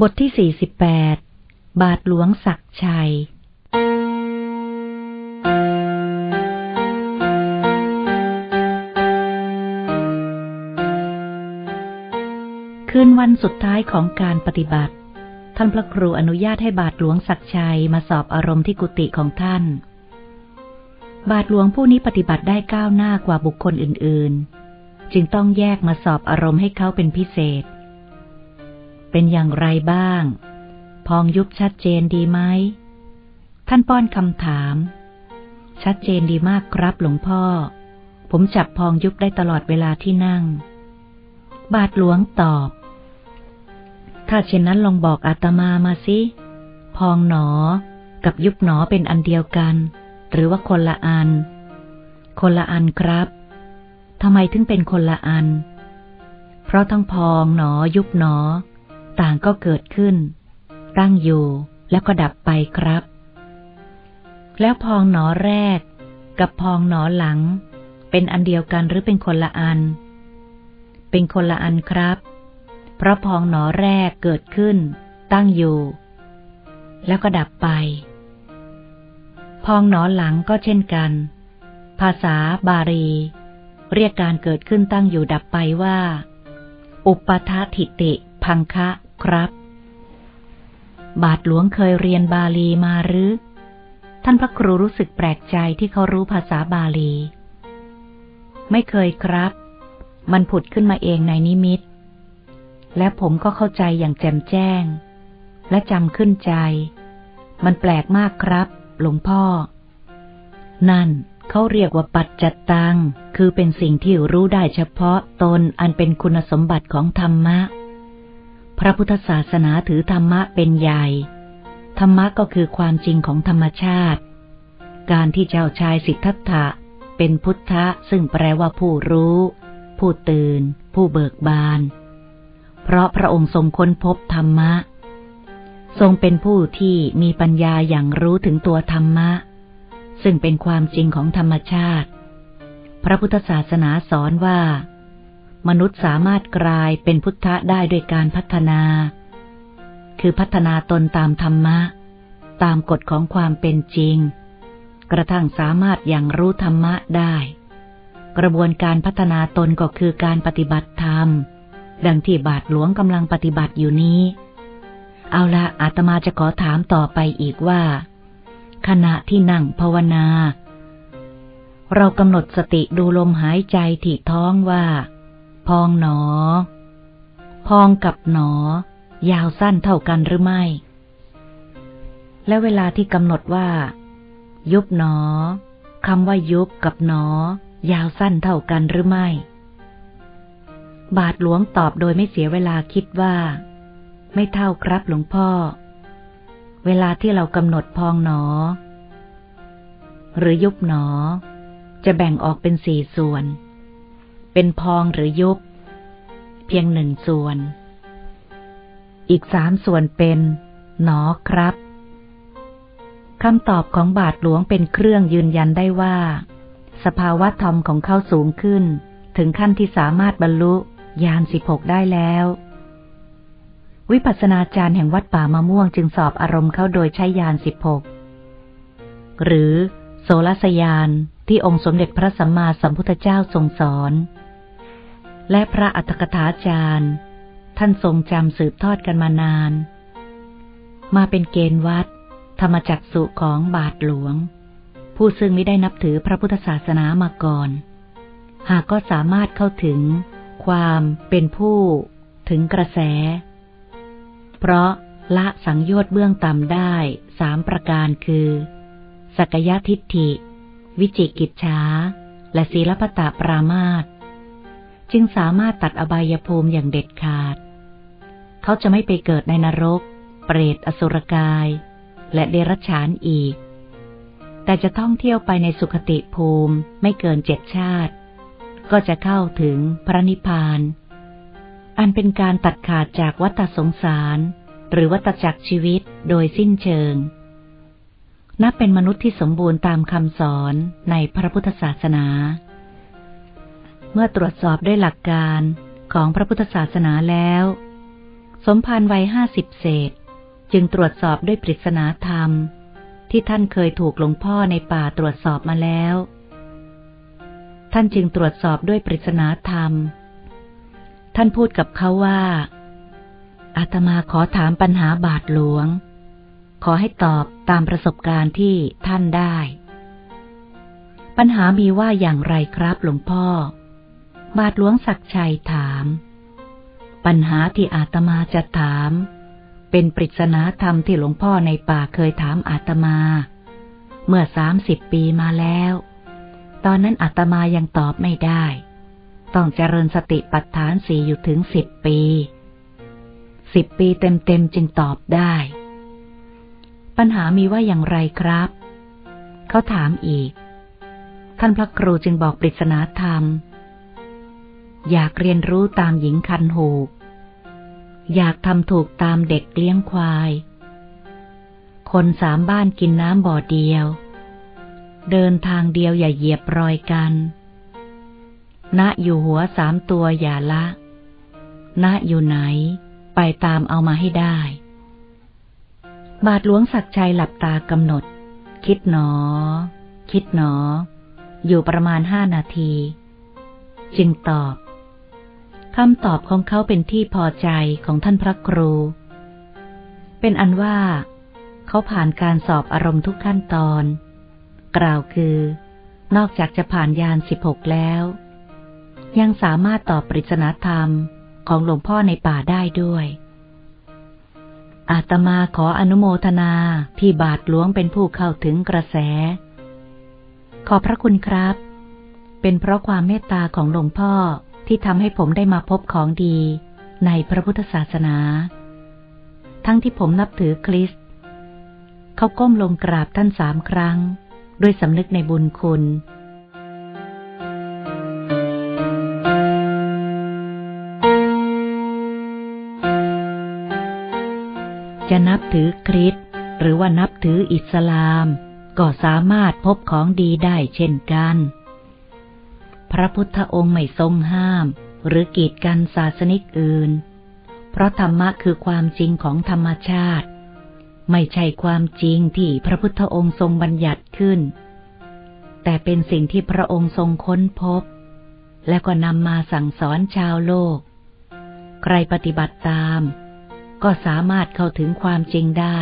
บทที่ 48 บาทหลวงศักชัย คืนวันสุดท้ายของการปฏิบัติ ท่านพระครูอนุญาตให้บาทหลวงศักชัยมาสอบอารมณ์ที่กุฏิของท่าน บาทหลวงผู้นี้ปฏิบัติได้ก้าวหน้ากว่าบุคคลอื่น ๆ จึงต้องแยกมาสอบอารมณ์ให้เขาเป็นพิเศษ เป็นอย่างไรบ้าง พองยุบชัดเจนดีไหม ท่านป้อนคำถาม ชัดเจนดีมากครับหลวงพ่อ ผมจับพองยุบได้ตลอดเวลาที่นั่ง บาทหลวงตอบ ถ้าเช่นนั้นลองบอกอาตมามาสิ พองหนอ กับยุบหนอเป็นอันเดียวกัน หรือว่าคนละอัน คนละอันครับทำไมถึงเป็นคนละอัน เพราะทั้งพองหนอยุบหนอ ต่างก็เกิดขึ้น ตั้งอยู่แล้วก็ดับไปครับ แล้วพองหนอแรก กับพองหนอหลัง เป็นอันเดียวกันหรือเป็นคนละอัน เป็นคนละอันครับ เพราะพองหนอแรกเกิดขึ้น ตั้งอยู่ แล้วก็ดับไป พองหนอหลังก็เช่นกัน ภาษาบาลี เรียกการเกิดขึ้นตั้งอยู่ดับไปว่า อุปทาถิติ พังคะครับ บาทหลวงเคยเรียนบาลีมาหรือ ท่านพระครูรู้สึกแปลกใจที่เขารู้ภาษาบาลี ไม่เคยครับ มันผุดขึ้นมาเองในนิมิต และผมก็เข้าใจอย่างแจ่มแจ้ง และจำขึ้นใจ มันแปลกมากครับ หลวงพ่อ นั่นเขาเรียกว่าปัจจตัง คือเป็นสิ่งที่รู้ได้เฉพาะตนอันเป็นคุณสมบัติของธรรมะ พระพุทธศาสนาถือธรรมะเป็นใหญ่ ธรรมะก็คือความจริงของธรรมชาติ การที่เจ้าชายสิทธัตถะเป็นพุทธะซึ่งแปลว่าผู้รู้ ผู้ตื่น ผู้เบิกบาน เพราะพระองค์ทรงค้นพบธรรมะ ทรงเป็นผู้ที่มีปัญญาอย่างรู้ถึงตัวธรรมะ ซึ่งเป็นความจริงของธรรมชาติ พระพุทธศาสนาสอนว่า มนุษย์สามารถกลายเป็นพุทธะได้ด้วยการพัฒนา คือพัฒนาตนตามธรรมะ ตามกฎของความเป็นจริง กระทั่งสามารถอย่างรู้ธรรมะได้ กระบวนการพัฒนาตนก็คือการปฏิบัติธรรม ดังที่บาทหลวงกำลังปฏิบัติอยู่นี้ เอาละอาตมาจะขอถามต่อไปอีกว่า ขณะที่นั่งภาวนา เรากำหนดสติดูลมหายใจที่ท้องว่า พองหนอ พองกับหนอ ยาวสั้นเท่ากันหรือไม่ และเวลาที่กำหนดว่า ยุบหนอคำว่ายุบกับหนอ ยาวสั้นเท่ากันหรือไม่ บาทหลวงตอบโดยไม่เสียเวลาคิดว่า ไม่เท่าครับหลวงพ่อ เวลาที่เรากำหนดพองหนอ หรือยุบหนอ จะแบ่งออกเป็นสี่ส่วน เป็นพองหรือยุบ เพียงหนึ่งส่วน อีกสามส่วนเป็น หนอครับคำตอบของบาทหลวงเป็นเครื่องยืนยันได้ว่า สภาวะธรรมของเขาสูงขึ้น ถึงขั้นที่สามารถบรรลุญาณสิบหกได้แล้ว วิปัสสนาจารย์แห่งวัดป่ามะม่วงจึงสอบอารมณ์เขาโดยใช้ญาณสิบหกหรือโสรสยานที่องค์สมเด็จพระสัมมาสัมพุทธเจ้าทรงสอน และพระอัตถกถาจารย์ ท่านทรงจำสืบทอดกันมานาน มาเป็นเกณฑ์วัด ธรรมจักสุของบาทหลวง ผู้ซึ่งไม่ได้นับถือพระพุทธศาสนามาก่อน หากก็สามารถเข้าถึงความเป็นผู้ถึงกระแส เพราะละสังโยชน์เบื้องต่ำได้สามประการคือ สักยทิฏฐิ วิจิกิจฉาและศีลปตะปรามาต จึงสามารถตัดอบายภูมิอย่างเด็ดขาด เขาจะไม่ไปเกิดในนรก เปรตอสุรกาย และเดรัจฉานอีก แต่จะท่องเที่ยวไปในสุขติภูมิไม่เกินเจ็ดชาติ ก็จะเข้าถึงพระนิพพาน อันเป็นการตัดขาดจากวัฏสงสาร หรือวัฏจักรชีวิตโดยสิ้นเชิง นับเป็นมนุษย์ที่สมบูรณ์ตามคำสอนในพระพุทธศาสนา เมื่อตรวจสอบด้วยหลักการของพระพุทธศาสนาแล้ว สมภารวัยห้าสิบเศษ จึงตรวจสอบด้วยปริศนาธรรม ที่ท่านเคยถูกหลวงพ่อในป่าตรวจสอบมาแล้ว ท่านจึงตรวจสอบด้วยปริศนาธรรม ท่านพูดกับเขาว่า อาตมาขอถามปัญหาบาทหลวง ขอให้ตอบตามประสบการณ์ที่ท่านได้ ปัญหามีว่าอย่างไรครับหลวงพ่อ บาทหลวงศักชัยถาม ปัญหาที่อาตมาจะถาม เป็นปริศนาธรรมที่หลวงพ่อในป่าเคยถามอาตมา เมื่อสามสิบปีมาแล้ว ตอนนั้นอาตมายังตอบไม่ได้ ต้องเจริญสติปัฏฐานสี่อยู่ถึงสิบปีสิบปีเต็มๆจึงตอบได้ ปัญหามีว่าอย่างไรครับ เขาถามอีก ท่านพระครูจึงบอกปริศนาธรรม อยากเรียนรู้ตามหญิงคันหูก อยากทำถูกตามเด็กเลี้ยงควาย คนสามบ้านกินน้ำบ่อเดียว เดินทางเดียวอย่าเหยียบรอยกันณอยู่หัวสามตัวอย่าละณอยู่ไหน ไปตามเอามาให้ได้ บาทหลวงศักชัยหลับตากำหนด คิดหนอ คิดหนอ อยู่ประมาณห้านาที จึงตอบ คำตอบของเขาเป็นที่พอใจของท่านพระครู เป็นอันว่า เขาผ่านการสอบอารมณ์ทุกขั้นตอน กล่าวคือ นอกจากจะผ่านยานสิบหกแล้ว ยังสามารถตอบปริศนาธรรมของหลวงพ่อในป่าได้ด้วย อาตมาขออนุโมทนาที่บาทหลวงเป็นผู้เข้าถึงกระแส ขอพระคุณครับ เป็นเพราะความเมตตาของหลวงพ่อ ที่ทำให้ผมได้มาพบของดีในพระพุทธศาสนา ทั้งที่ผมนับถือคริสต์เขาก้มลงกราบท่านสามครั้ง ด้วยสำนึกในบุญคุณ จะนับถือคริสต์หรือว่านับถืออิสลาม ก็สามารถพบของดีได้เช่นกัน พระพุทธองค์ไม่ทรงห้าม หรือกีดกันศาสนิกอื่น เพราะธรรมะคือความจริงของธรรมชาติ ไม่ใช่ความจริงที่พระพุทธองค์ทรงบัญญัติขึ้น แต่เป็นสิ่งที่พระองค์ทรงค้นพบ และก็นำมาสั่งสอนชาวโลก ใครปฏิบัติตาม ก็สามารถเข้าถึงความจริงได้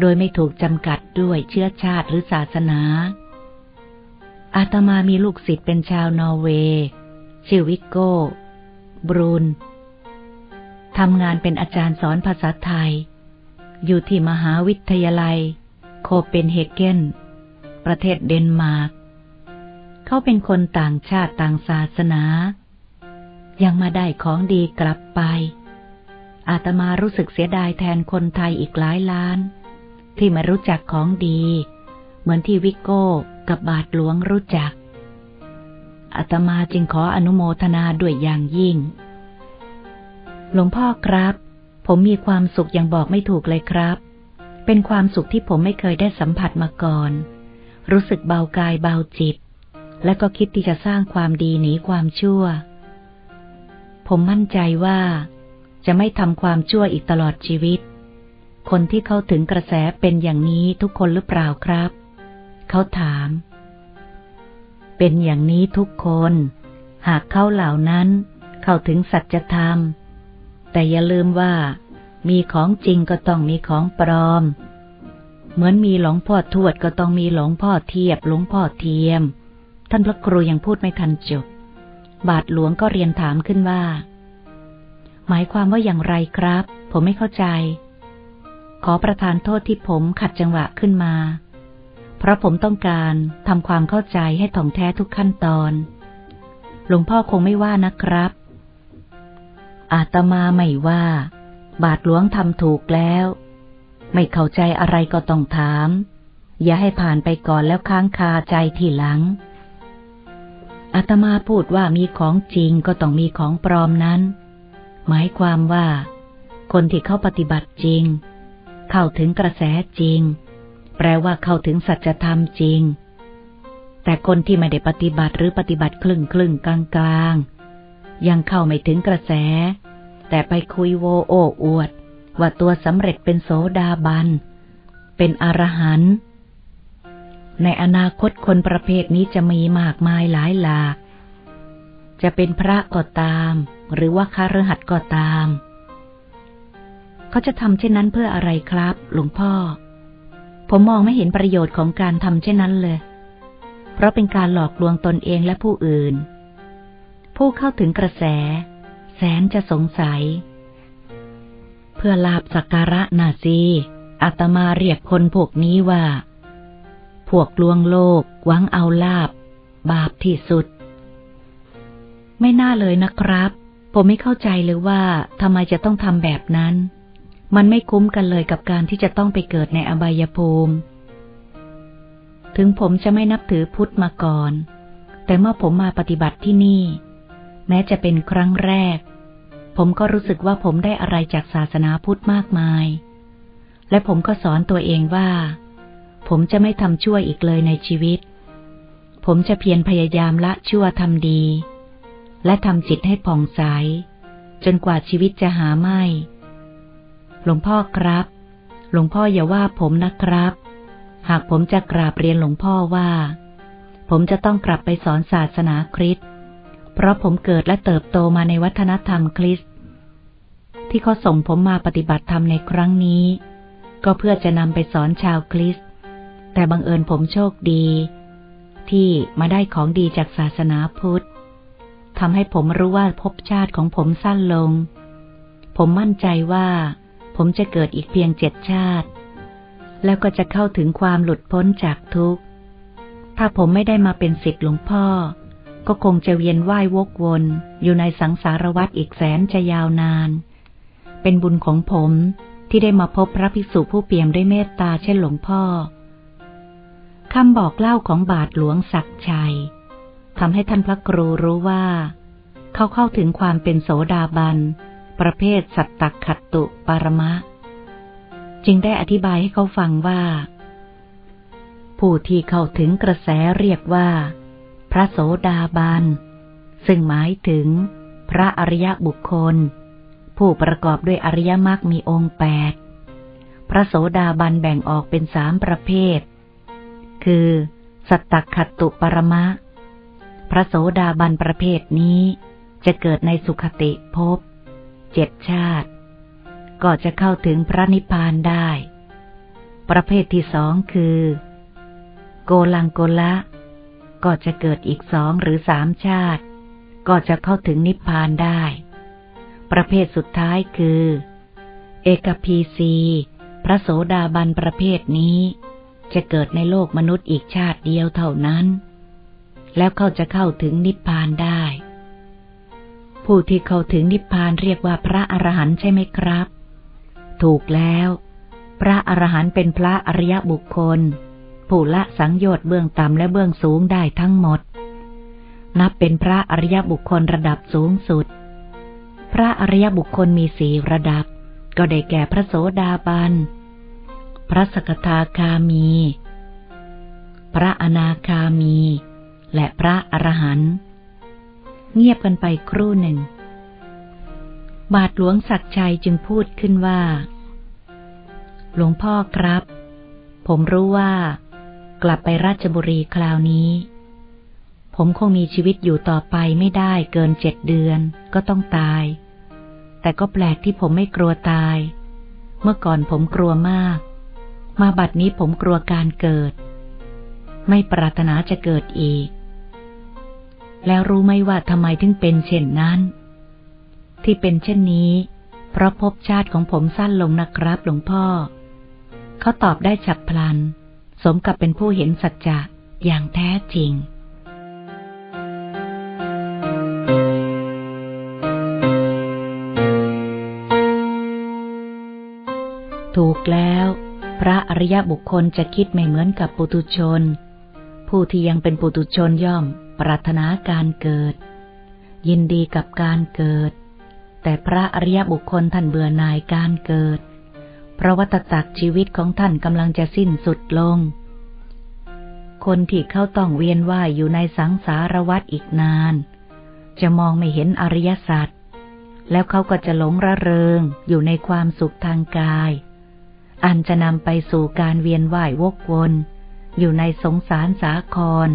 โดยไม่ถูกจำกัดด้วยเชื้อชาติหรือศาสนา อาตมามีลูกศิษย์เป็นชาวนอร์เวย์ชื่อวิกโก้ บรูนทำงานเป็นอาจารย์สอนภาษาไทย อยู่ที่มหาวิทยาลัย โคเปนเฮเกน ประเทศเดนมาร์ก เขาเป็นคนต่างชาติต่างศาสนา ยังมาได้ของดีกลับไป อาตมารู้สึกเสียดายแทนคนไทยอีกหลายล้าน ที่ไม่รู้จักของดี เหมือนที่วิกโก้กับบาทหลวงรู้จัก อาตมาจึงขออนุโมทนาด้วยอย่างยิ่ง หลวงพ่อครับ ผมมีความสุขอย่างบอกไม่ถูกเลยครับ เป็นความสุขที่ผมไม่เคยได้สัมผัสมาก่อน รู้สึกเบากายเบาจิต และก็คิดที่จะสร้างความดีหนีความชั่ว ผมมั่นใจว่า จะไม่ทำความชั่วอีกตลอดชีวิตคนที่เข้าถึงกระแสเป็นอย่างนี้ทุกคนหรือเปล่าครับ เขาถาม เป็นอย่างนี้ทุกคน หากเขาเหล่านั้นเข้าถึงสัจธรรม แต่อย่าลืมว่า มีของจริงก็ต้องมีของปลอม เหมือนมีหลวงพ่อทวดก็ต้องมีหลวงพ่อเทียบหลวงพ่อเทียม ท่านพระครูยังพูดไม่ทันจบบาทหลวงก็เรียนถามขึ้นว่า หมายความว่าอย่างไรครับ ผมไม่เข้าใจ ขอประทานโทษที่ผมขัดจังหวะขึ้นมา เพราะผมต้องการทำความเข้าใจให้ถ่องแท้ทุกขั้นตอน หลวงพ่อคงไม่ว่านะครับ อาตมาไม่ว่า บาทหลวงทำถูกแล้ว ไม่เข้าใจอะไรก็ต้องถาม อย่าให้ผ่านไปก่อนแล้วค้างคาใจทีหลัง อาตมาพูดว่ามีของจริงก็ต้องมีของปลอมนั้น หมายความว่า คนที่เข้าปฏิบัติจริง เข้าถึงกระแสจริง แปลว่าเข้าถึงสัจธรรมจริง แต่คนที่ไม่ได้ปฏิบัติหรือปฏิบัติครึ่งครึ่งกลางกลางยังเข้าไม่ถึงกระแส แต่ไปคุยโวโอ้อวด ว่าตัวสำเร็จเป็นโสดาบัน เป็นอรหันต์ในอนาคตคนประเภทนี้จะมีมากมายหลายหลาก จะเป็นพระก็ตาม หรือว่าคารหัดก็ตาม เขาจะทำเช่นนั้นเพื่ออะไรครับ หลวงพ่อ ผมมองไม่เห็นประโยชน์ของการทำเช่นนั้นเลย เพราะเป็นการหลอกลวงตนเองและผู้อื่น ผู้เข้าถึงกระแส แสนจะสงสัย เพื่อลาบสักการะนาซีอาตมาเรียกคนพวกนี้ว่า พวกลวงโลกหวังเอาลาบ บาปที่สุด ไม่น่าเลยนะครับ ผมไม่เข้าใจเลยว่าทำไมจะต้องทำแบบนั้น มันไม่คุ้มกันเลยกับการที่จะต้องไปเกิดในอบายภูมิ ถึงผมจะไม่นับถือพุทธมาก่อน แต่เมื่อผมมาปฏิบัติที่นี่ แม้จะเป็นครั้งแรก ผมก็รู้สึกว่าผมได้อะไรจากศาสนาพุทธมากมาย และผมก็สอนตัวเองว่า ผมจะไม่ทำชั่วอีกเลยในชีวิต ผมจะเพียรพยายามละชั่วทำดี และทำจิตให้ผ่องใสจนกว่าชีวิตจะหาไม่ หลวงพ่อครับ หลวงพ่ออย่าว่าผมนะครับ หากผมจะกราบเรียนหลวงพ่อว่า ผมจะต้องกลับไปสอนศาสนาคริสต์ เพราะผมเกิดและเติบโตมาในวัฒนธรรมคริสต์ ที่เขาส่งผมมาปฏิบัติธรรมในครั้งนี้ ก็เพื่อจะนำไปสอนชาวคริสต์ แต่บังเอิญผมโชคดี ที่มาได้ของดีจากศาสนาพุทธทำให้ผมรู้ว่าภพชาติของผมสั้นลง ผมมั่นใจว่า ผมจะเกิดอีกเพียงเจ็ดชาติ แล้วก็จะเข้าถึงความหลุดพ้นจากทุกข์ ถ้าผมไม่ได้มาเป็นศิษย์หลวงพ่อ ก็คงจะเวียนว่ายวกวนอยู่ในสังสารวัฏอีกแสนจะยาวนาน เป็นบุญของผมที่ได้มาพบพระภิกษุผู้เปี่ยมด้วยเมตตาเช่นหลวงพ่อคำบอกเล่าของบาทหลวงศักชัยทำให้ท่านพระครูรู้ว่า เขาเข้าถึงความเป็นโสดาบัน ประเภทสัตตขัตตุปารมะ จึงได้อธิบายให้เขาฟังว่า ผู้ที่เข้าถึงกระแสเรียกว่า พระโสดาบัน ซึ่งหมายถึง พระอริยบุคคล ผู้ประกอบด้วยอริยมรรคมีองค์แปดพระโสดาบันแบ่งออกเป็นสามประเภท คือ สัตตขัตตุปรมะ พระโสดาบันประเภทนี้จะเกิดในสุขติภพ เจ็ดชาติ ก็จะเข้าถึงพระนิพพานได้ ประเภทที่สองคือ โกลังโกละก็จะเกิดอีกสองหรือสามชาติ ก็จะเข้าถึงนิพพานได้ ประเภทสุดท้ายคือ เอกพีซีพระโสดาบันประเภทนี้ จะเกิดในโลกมนุษย์อีกชาติเดียวเท่านั้น แล้วเขาจะเข้าถึงนิพพานได้ ผู้ที่เข้าถึงนิพพานเรียกว่าพระอรหันต์ใช่ไหมครับ ถูกแล้ว พระอรหันต์เป็นพระอริยบุคคล ผู้ละสังโยชน์เบื้องต่ำและเบื้องสูงได้ทั้งหมด นับเป็นพระอริยบุคคลระดับสูงสุด พระอริยบุคคลมีสี่ระดับ ก็ได้แก่พระโสดาบัน พระสกทาคามี พระอนาคามี และพระอรหันต์ เงียบกันไปครู่หนึ่ง บาทหลวงศักชัยจึงพูดขึ้นว่า หลวงพ่อครับ ผมรู้ว่า กลับไปราชบุรีคราวนี้ ผมคงมีชีวิตอยู่ต่อไปไม่ได้เกินเจ็ดเดือนก็ต้องตาย แต่ก็แปลกที่ผมไม่กลัวตาย เมื่อก่อนผมกลัวมาก มาบัดนี้ผมกลัวการเกิด ไม่ปรารถนาจะเกิดอีก แล้วรู้ไหมว่าทำไมถึงเป็นเช่นนั้น ที่เป็นเช่นนี้ เพราะภพชาติของผมสั้นลงนะครับหลวงพ่อ เขาตอบได้ฉับพลัน สมกับเป็นผู้เห็นสัจจะอย่างแท้จริงถูกแล้ว พระอริยบุคคลจะคิดไม่เหมือนกับปุตุชน ผู้ที่ยังเป็นปุตุชนย่อม ปรารถนาการเกิด ยินดีกับการเกิด แต่พระอริยบุคคลท่านเบื่อหน่ายการเกิด เพราะวัตจักรชีวิตของท่านกำลังจะสิ้นสุดลง คนที่เข้าต้องเวียนว่ายอยู่ในสังสารวัฏอีกนาน จะมองไม่เห็นอริยสัจแล้วเขาก็จะหลงระเริงอยู่ในความสุขทางกาย อันจะนำไปสู่การเวียนว่ายวกวน อยู่ในสงสารสาคร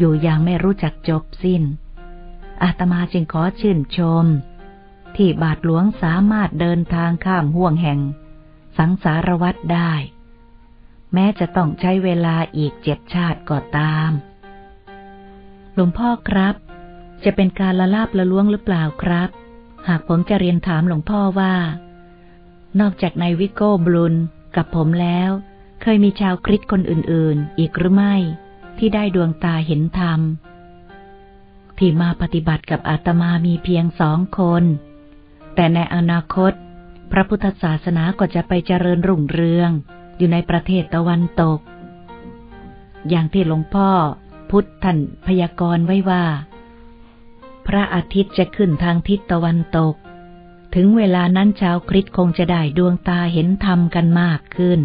อยู่อย่างไม่รู้จักจบสิ้น อาตมาจึงขอชื่นชม ที่บาทหลวงสามารถเดินทางข้ามห่วงแห่ง สังสารวัตรได้ แม้จะต้องใช้เวลาอีกเจ็ดชาติก็ตาม หลวงพ่อครับ จะเป็นการละลาบละล้วงหรือเปล่าครับ หากผมจะเรียนถามหลวงพ่อว่า นอกจากนายวิโก้บลูนกับผมแล้ว เคยมีชาวคริสคนอื่น ๆ อีกหรือไม่ ที่ได้ดวงตาเห็นธรรม ที่มาปฏิบัติกับอาตมามีเพียงสองคน แต่ในอนาคต พระพุทธศาสนาก็จะไปเจริญรุ่งเรือง อยู่ในประเทศตะวันตก อย่างที่หลวงพ่อ พุทธท่านพยากรณ์ไว้ว่า พระอาทิตย์จะขึ้นทางทิศตะวันตก ถึงเวลานั้นชาวคริสคงจะได้ดวงตาเห็นธรรมกันมากขึ้น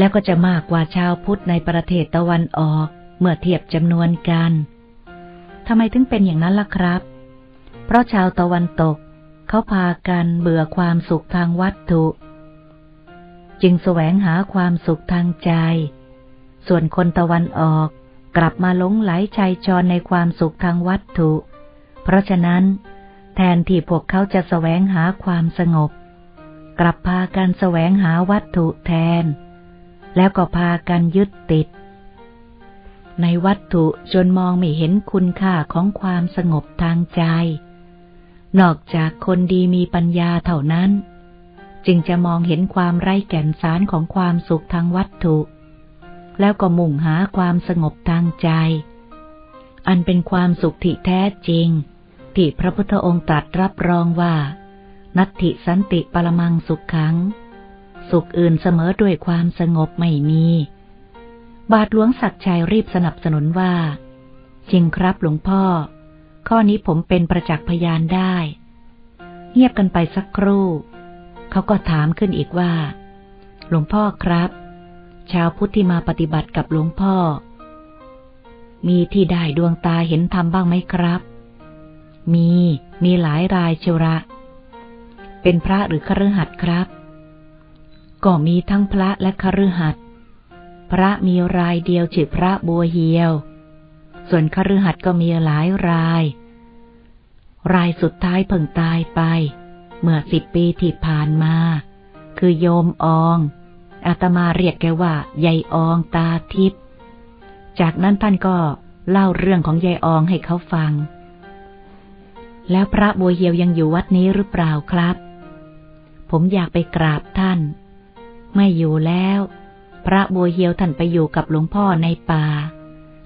แล้วก็จะมากกว่าชาวพุทธในประเทศตะวันออก เมื่อเทียบจำนวนกันทำไมถึงเป็นอย่างนั้นล่ะครับ เพราะชาวตะวันตก เขาพากันเบื่อความสุขทางวัตถุ จึงแสวงหาความสุขทางใจ ส่วนคนตะวันออกกลับมาหลงไหลใจจรในความสุขทางวัตถุ เพราะฉะนั้น แทนที่พวกเขาจะแสวงหาความสงบ กลับพากันแสวงหาวัตถุแทน แล้วก็พากันยึดติด ในวัตถุจนมองไม่เห็นคุณค่าของความสงบทางใจ นอกจากคนดีมีปัญญาเท่านั้น จึงจะมองเห็นความไร้แก่นสารของความสุขทางวัตถุ แล้วก็มุ่งหาความสงบทางใจ อันเป็นความสุขที่แท้จริง ที่พระพุทธองค์ตรัสรับรองว่า นัตถิสันติปรมังสุขขัง สุขอื่นเสมอด้วยความสงบไม่มี บาทหลวงศักชัยรีบสนับสนุนว่า จริงครับหลวงพ่อ ข้อนี้ผมเป็นประจักษ์พยานได้ เงียบกันไปสักครู่ เขาก็ถามขึ้นอีกว่า หลวงพ่อครับ ชาวพุทธที่มาปฏิบัติกับหลวงพ่อ มีที่ได้ดวงตาเห็นธรรมบ้างไหมครับ มี มีหลายรายเชวระ เป็นพระหรือคฤหัสถ์ครับ ก็มีทั้งพระและคฤหัสถ์พระมีรายเดียวชื่อพระบัวเฮียว ส่วนคฤหัสถ์ก็มีหลายราย รายสุดท้ายเพิ่งตายไป เมื่อสิบปีที่ผ่านมา คือโยมออง อาตมาเรียกแกว่ายายอองตาทิพย์จากนั้นท่านก็เล่าเรื่องของยายอองให้เขาฟัง แล้วพระบัวเหียวยังอยู่วัดนี้หรือเปล่าครับ ผมอยากไปกราบท่าน ไม่อยู่แล้ว พระบัวเหียวท่านไปอยู่กับหลวงพ่อในป่า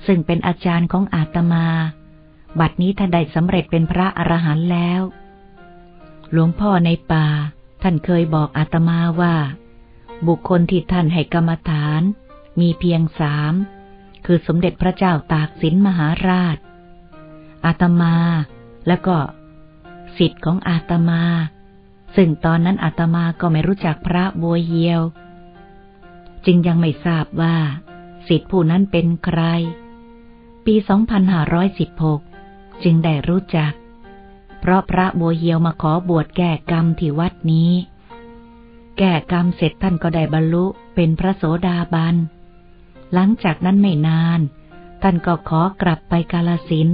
ซึ่งเป็นอาจารย์ของอาตมา บัดนี้ท่านได้สำเร็จเป็นพระอรหันต์แล้ว หลวงพ่อในป่า ท่านเคยบอกอาตมาว่า บุคคลที่ท่านให้กรรมฐาน มีเพียงสาม คือสมเด็จพระเจ้าตากสินมหาราช อาตมา และก็สิทธิ์ของอาตมา ซึ่งตอนนั้นอาตมาก็ไม่รู้จักพระบัวเยียว จึงยังไม่ทราบว่าสิทธิ์ผู้นั้นเป็นใคร ปี 2516 จึงได้รู้จัก เพราะพระบัวเยียวมาขอบวชแก้กรรมที่วัดนี้ แก้กรรมเสร็จท่านก็ได้บรรลุเป็นพระโสดาบัน หลังจากนั้นไม่นาน ท่านก็ขอกลับไปกาลสิน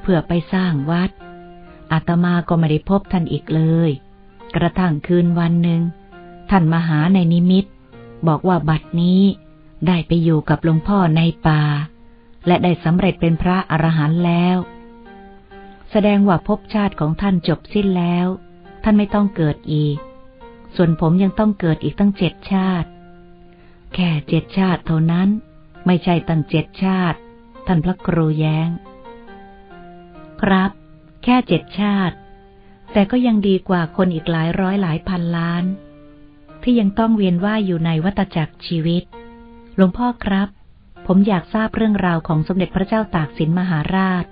เพื่อไปสร้างวัดอาตมาก็ไม่ได้พบท่านอีกเลย กระทั่งคืนวันหนึ่ง ท่านมาหาในนิมิต บอกว่าบัดนี้ได้ไปอยู่กับหลวงพ่อในป่า และได้สำเร็จเป็นพระอรหันต์แล้ว แสดงว่าภพชาติของท่านจบสิ้นแล้ว ท่านไม่ต้องเกิดอีก ส่วนผมยังต้องเกิดอีกตั้งเจ็ดชาติ แค่เจ็ดชาติเท่านั้น ไม่ใช่ตั้งเจ็ดชาติ ท่านพระครูแย้ง ครับ แค่เจ็ดชาติ แต่ก็ยังดีกว่าคนอีกหลายร้อยหลายพันล้าน ที่ยังต้องเวียนว่ายอยู่ในวัฏจักรชีวิต หลวงพ่อครับ ผมอยากทราบเรื่องราวของสมเด็จพระเจ้าตากสินมหาราช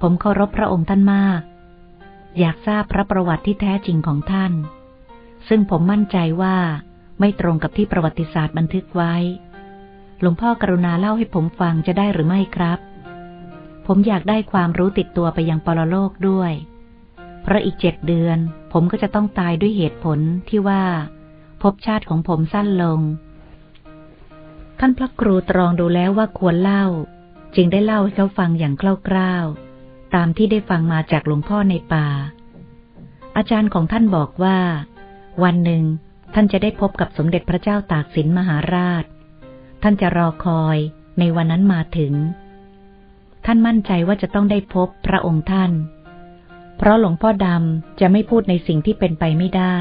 ผมเคารพพระองค์ท่านมาก อยากทราบพระประวัติที่แท้จริงของท่าน ซึ่งผมมั่นใจว่าไม่ตรงกับที่ประวัติศาสตร์บันทึกไว้ หลวงพ่อกรุณาเล่าให้ผมฟังจะได้หรือไม่ครับ ผมอยากได้ความรู้ติดตัวไปยังปรโลกด้วย พราะอีกเจ็ดเดือน ผมก็จะต้องตายด้วยเหตุผลที่ว่า ภพชาติของผมสั้นลง ท่านพระครูตรองดูแล้วว่าควรเล่า จึงได้เล่าให้เขาฟังอย่างคร่าวๆตามที่ได้ฟังมาจากหลวงพ่อในป่า อาจารย์ของท่านบอกว่า วันหนึ่งท่านจะได้พบกับสมเด็จพระเจ้าตากสินมหาราช ท่านจะรอคอยในวันนั้นมาถึง ท่านมั่นใจว่าจะต้องได้พบพระองค์ท่าน เพราะหลวงพ่อดำจะไม่พูดในสิ่งที่เป็นไปไม่ได้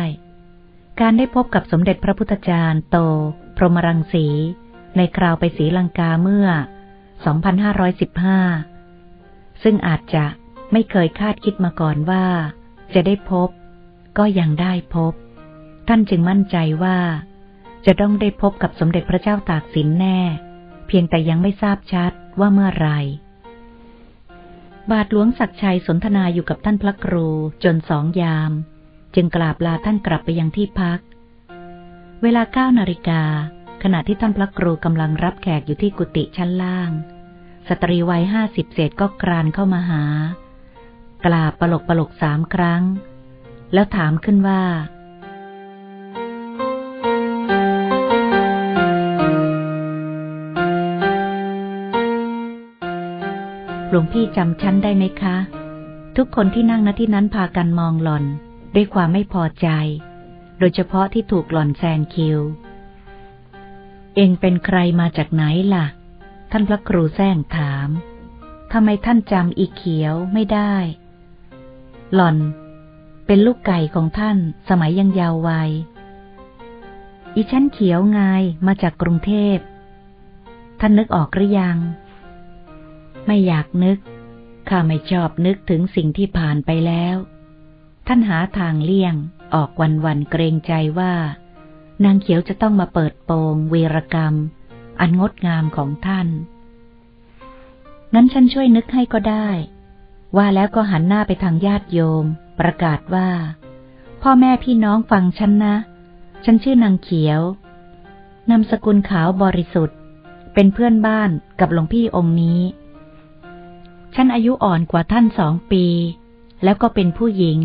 การได้พบกับสมเด็จพระพุทธจารย์โต พรหมรังสี ในคราวไปศรีลังกาเมื่อ 2515 ซึ่งอาจจะไม่เคยคาดคิดมาก่อนว่า จะได้พบ ก็ยังได้พบ ท่านจึงมั่นใจว่า จะต้องได้พบกับสมเด็จพระเจ้าตากสินแน่ เพียงแต่ยังไม่ทราบชัดว่าเมื่อไร บาทหลวงศักชัยสนทนาอยู่กับท่านพระครูจนสองยาม จึงกราบลาท่านกลับไปยังที่พัก เวลาเก้านาฬิกา ขณะที่ท่านพระครูกำลังรับแขกอยู่ที่กุฏิชั้นล่าง สตรีวัยห้าสิบเศษก็กรานเข้ามาหา กราบปลกปลกสามครั้ง แล้วถามขึ้นว่า ลวงพี่จำฉันได้ไหมคะ ทุกคนที่นั่งณที่นั้นพากันมองหล่อน ด้วยความไม่พอใจ โดยเฉพาะที่ถูกหล่อนแซงคิว เองเป็นใครมาจากไหนล่ะ ท่านพระครูแซงถามทำไมท่านจำอีเขียวไม่ได้ หล่อน เป็นลูกไก่ของท่านสมัยยังยาววัย อีชั้นเขียวไงมาจากกรุงเทพ ท่านนึกออกหรือยัง ไม่อยากนึก ข้าไม่ชอบนึกถึงสิ่งที่ผ่านไปแล้ว ท่านหาทางเลี่ยง ออกวันวันเกรงใจว่า นางเขียวจะต้องมาเปิดโปงวีรกรรม อันงดงามของท่าน งั้นฉันช่วยนึกให้ก็ได้ ว่าแล้วก็หันหน้าไปทางญาติโยม ประกาศว่า พ่อแม่พี่น้องฟังฉันนะ ฉันชื่อนางเขียวนามสกุลขาวบริสุทธิ์ เป็นเพื่อนบ้านกับหลวงพี่องค์นี้ ฉันอายุอ่อนกว่าท่านสองปี แล้วก็เป็นผู้หญิง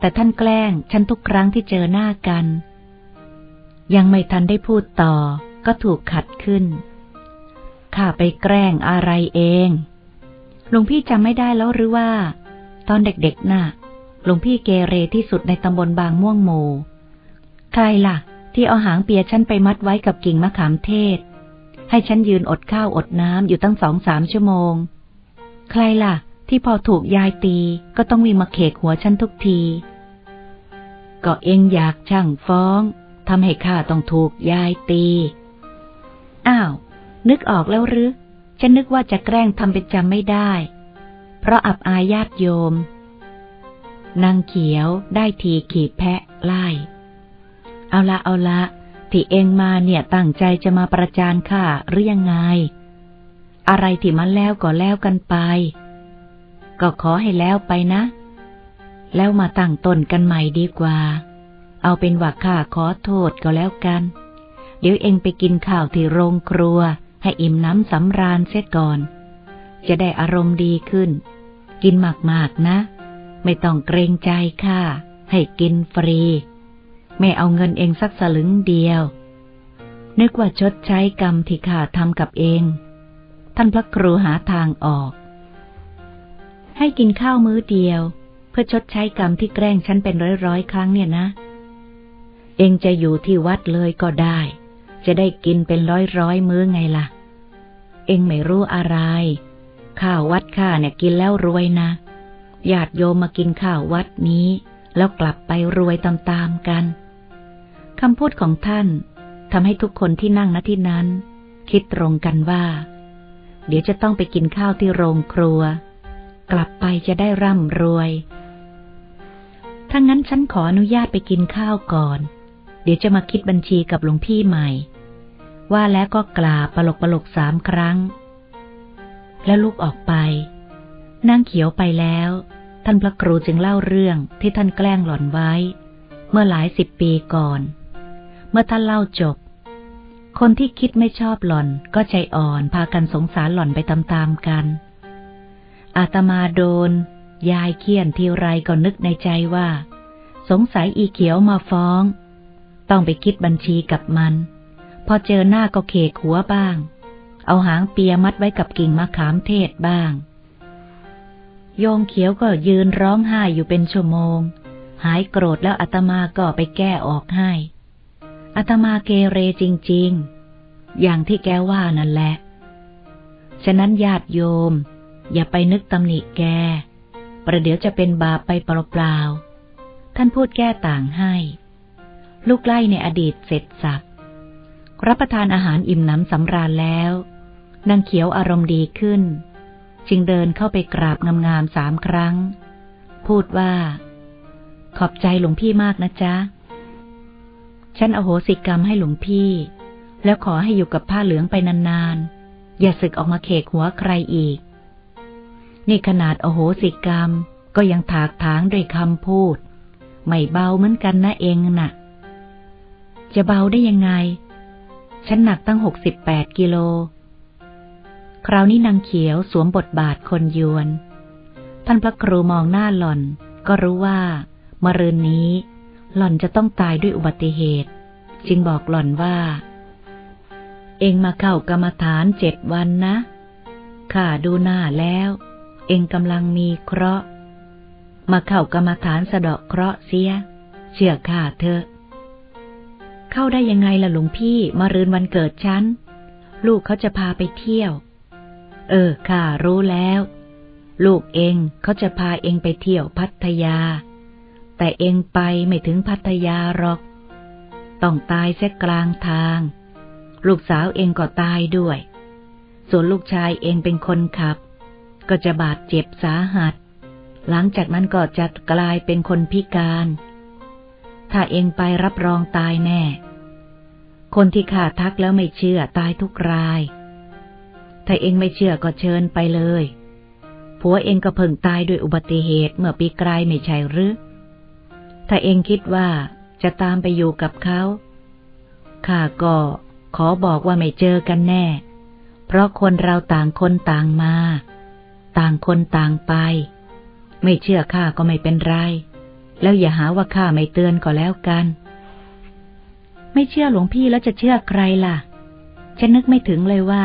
แต่ท่านแกล้งฉันทุกครั้งที่เจอหน้ากัน ยังไม่ทันได้พูดต่อ ก็ถูกขัดขึ้น ข้าไปแกล้งอะไรเอง หลวงพี่จำไม่ได้แล้วหรือว่า ตอนเด็กๆน่ะ หลวงพี่เกเรที่สุดในตำบลบางม่วงโมใครล่ะ ที่เอาหางเปียฉันไปมัดไว้กับกิ่งมะขามเทศ ให้ฉันยืนอดข้าวอดน้ำอยู่ตั้งสองสามชั่วโมง ใครล่ะ ที่พอถูกยายตีก็ต้องมีมาเขกหัวฉันทุกที ก็เองอยากช่างฟ้องทำให้ข้าต้องถูกยายตี อ้าว นึกออกแล้วหรือ ฉันนึกว่าจะแกล้งทำเป็นจำไม่ได้ เพราะอับอายญาติโยม นางเขียวได้ทีขี่แพะไล่ เอาละเอาละที่เองมาเนี่ยตั้งใจจะมาประจานข้าหรือยังไง อะไรที่มันแล้วก็แล้วกันไป ก็ขอให้แล้วไปนะ แล้วมาตั้งต้นกันใหม่ดีกว่า เอาเป็นว่าข้าขอโทษก็แล้วกัน เดี๋ยวเองไปกินข้าวที่โรงครัว ให้อิ่มน้ำสำราญเสียก่อน จะได้อารมณ์ดีขึ้น กินมากๆนะ ไม่ต้องเกรงใจข้าให้กินฟรี ไม่เอาเงินเองสักสลึงเดียว นึกว่าชดใช้กรรมที่ข้าทำกับเอง ท่านพระครูหาทางออก ให้กินข้าวมื้อเดียว เพื่อชดใช้กรรมที่แกล้งฉันเป็นร้อยๆ ครั้งเนี่ยนะ เองจะอยู่ที่วัดเลยก็ได้ จะได้กินเป็นร้อยๆ มื้อไงล่ะ เองไม่รู้อะไร ข้าววัดข้าเนี่ยกินแล้วรวยนะญาติโยมมากินข้าววัดนี้ แล้วกลับไปรวยตามๆกันคำพูดของท่านทำให้ทุกคนที่นั่งณที่นั้น คิดตรงกันว่า เดี๋ยวจะต้องไปกินข้าวที่โรงครัว กลับไปจะได้ร่ำรวย ถ้างั้นฉันขออนุญาตไปกินข้าวก่อน เดี๋ยวจะมาคิดบัญชีกับหลวงพี่ใหม่ ว่าแล้วก็กราปลกปลกสามครั้ง แล้วลุกออกไป นางเขียวไปแล้ว ท่านพระครูจึงเล่าเรื่องที่ท่านแกล้งหล่อนไว้ เมื่อหลายสิบปีก่อน เมื่อท่านเล่าจบ คนที่คิดไม่ชอบหล่อนก็ใจอ่อนพากันสงสารหล่อนไปตามๆกัน อาตมาโดน ยายเคียนทีไรก็นึกในใจว่า สงสัยอีเขียวมาฟ้อง ต้องไปคิดบัญชีกับมัน พอเจอหน้าก็เคกหัวบ้าง เอาหางเปียมัดไว้กับกิ่งมะขามเทศบ้าง โยงเขียวก็ยืนร้องไห้อยู่เป็นชั่วโมง หายโกรธแล้วอาตมาก็ไปแก้ออกให้ อาตมาเกเรจริง ๆ อย่างที่แกว่านั่นแหละ ฉะนั้นญาติโยม อย่าไปนึกตำหนิแก ประเดี๋ยวจะเป็นบาปไปเปล่าๆ ท่านพูดแก้ต่างให้ ลูกไล่ในอดีตเสร็จสับ รับประทานอาหารอิ่มหนำสำราญแล้ว นางเขียวอารมณ์ดีขึ้น จึงเดินเข้าไปกราบงามๆสามครั้ง พูดว่า ขอบใจหลวงพี่มากนะจ๊ะ ฉันอโหสิกรรมให้หลวงพี่ แล้วขอให้อยู่กับผ้าเหลืองไปนานๆ อย่าสึกออกมาเขกหัวใครอีก นี่ขนาดอโหสิกรรมก็ยังถากถางด้วยคำพูด ไม่เบาเหมือนกันนะเองนะ่ะ จะเบาได้ยังไง ฉันหนักตั้งหกสิบแปดกิโล คราวนี้นางเขียวสวมบทบาทคนยวน ท่านพระครูมองหน้าหล่อน ก็รู้ว่า มรืนนี้ หล่อนจะต้องตายด้วยอุบัติเหตุ จึงบอกหล่อนว่า เองมาเข้ากรรมฐานเจ็ดวันนะข้าดูหน้าแล้ว เองกำลังมีเคราะห์ มาเข้ากรรมฐานสะเดาะเคราะห์เสีย เชื่อข้าเถอะ เข้าได้ยังไงล่ะหลวงพี่มารืนวันเกิดฉัน ลูกเขาจะพาไปเที่ยว เออข้ารู้แล้ว ลูกเองเขาจะพาเองไปเที่ยวพัทยา แต่เองไปไม่ถึงพัทยาหรอก ต้องตายแค่กลางทาง ลูกสาวเองก็ตายด้วย ส่วนลูกชายเองเป็นคนขับ ก็จะบาดเจ็บสาหัส หลังจากนั้นก็จะกลายเป็นคนพิการ ถ้าเองไปรับรองตายแน่ คนที่ขาดทักแล้วไม่เชื่อตายทุกราย ถ้าเองไม่เชื่อก็เชิญไปเลย ผัวเองก็เพิ่งตายด้วยอุบัติเหตุเมื่อปีกลายไม่ใช่หรือ ถ้าเองคิดว่าจะตามไปอยู่กับเขาข้าก็ขอบอกว่าไม่เจอกันแน่ เพราะคนเราต่างคนต่างมา ต่างคนต่างไป ไม่เชื่อข้าก็ไม่เป็นไร แล้วอย่าหาว่าข้าไม่เตือนก็แล้วกัน ไม่เชื่อหลวงพี่แล้วจะเชื่อใครล่ะ ฉันนึกไม่ถึงเลยว่า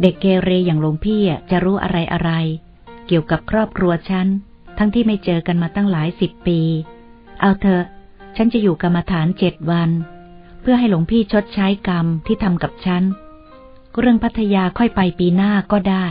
เด็กเกเรอย่างหลวงพี่จะรู้อะไรอะไร เกี่ยวกับครอบครัวฉัน ทั้งที่ไม่เจอกันมาตั้งหลายสิบปี เอาเถอะ ฉันจะอยู่กรรมฐานเจ็ดวัน เพื่อให้หลวงพี่ชดใช้กรรมที่ทำกับฉัน เรื่องพัทยาค่อยไปปีหน้าก็ได้